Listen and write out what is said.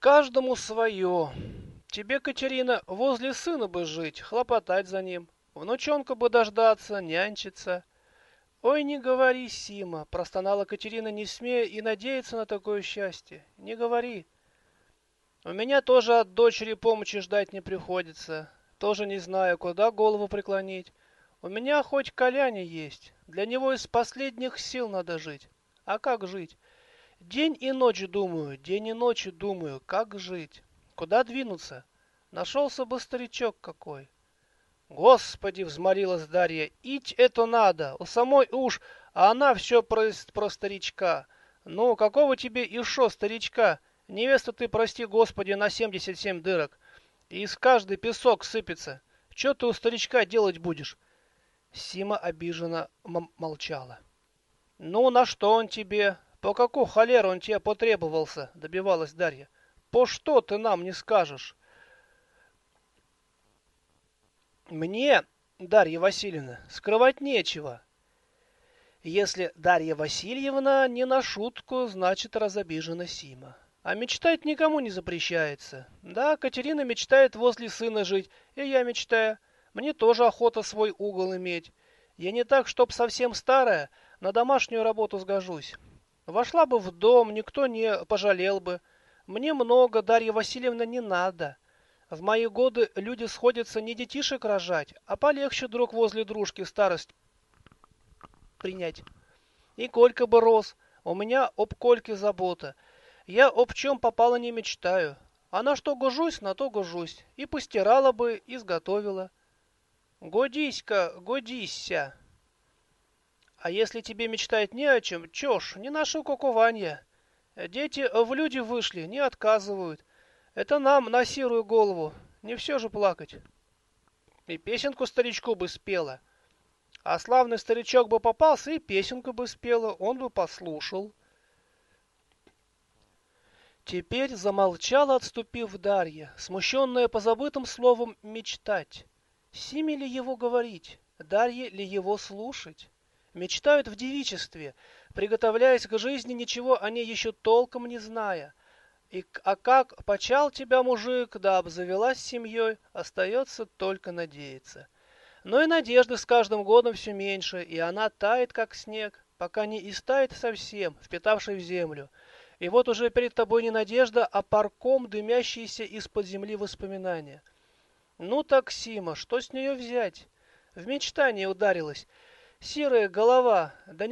Каждому свое. Тебе, Катерина, возле сына бы жить, хлопотать за ним. Внучонка бы дождаться, нянчиться. Ой, не говори, Сима, простонала Катерина, не смея и надеяться на такое счастье. Не говори. У меня тоже от дочери помощи ждать не приходится. Тоже не знаю, куда голову преклонить. У меня хоть Коляне есть. Для него из последних сил надо жить. А как жить? День и ночь думаю, день и ночь думаю, как жить. Куда двинуться? Нашелся бы старичок какой. Господи, взмолилась Дарья, ить это надо, у самой уж, а она все про, про старичка. Ну, какого тебе еще старичка? Невеста ты, прости господи, на семьдесят семь дырок. И из каждой песок сыпется. Че ты у старичка делать будешь? Сима обиженно молчала. Ну, на что он тебе? По какую холеру он тебе потребовался? Добивалась Дарья. По что ты нам не скажешь? Мне, Дарья Васильевна, скрывать нечего. Если Дарья Васильевна не на шутку, значит разобижена Сима. А мечтать никому не запрещается. Да, Катерина мечтает возле сына жить, и я мечтаю. Мне тоже охота свой угол иметь. Я не так, чтоб совсем старая, на домашнюю работу сгожусь. Вошла бы в дом, никто не пожалел бы. Мне много, Дарья Васильевна, не надо. В мои годы люди сходятся не детишек рожать, а полегче друг возле дружки старость принять. И Колька бы рос, у меня об Кольке забота. Я об чем попало не мечтаю. А на что гожусь, на то гожусь. И постирала бы, и сготовила. Годись-ка, годися. А если тебе мечтать не о чем, ж, не наше кукование. Дети в люди вышли, не отказывают. Это нам на серую голову, не все же плакать. И песенку старичку бы спела. А славный старичок бы попался, и песенку бы спела, он бы послушал. Теперь замолчала, отступив Дарья, смущенная позабытым словом «мечтать». Симе ли его говорить, Дарье ли его слушать? Мечтают в девичестве, приготовляясь к жизни, ничего о ней еще толком не зная. И, а как почал тебя мужик, да обзавелась семьей, остается только надеяться. Но и надежды с каждым годом все меньше, и она тает, как снег, пока не истает совсем, впитавший в землю. И вот уже перед тобой не надежда, а парком дымящиеся из-под земли воспоминания. Ну так, Сима, что с нее взять? В мечтание ударилась. Серая голова, да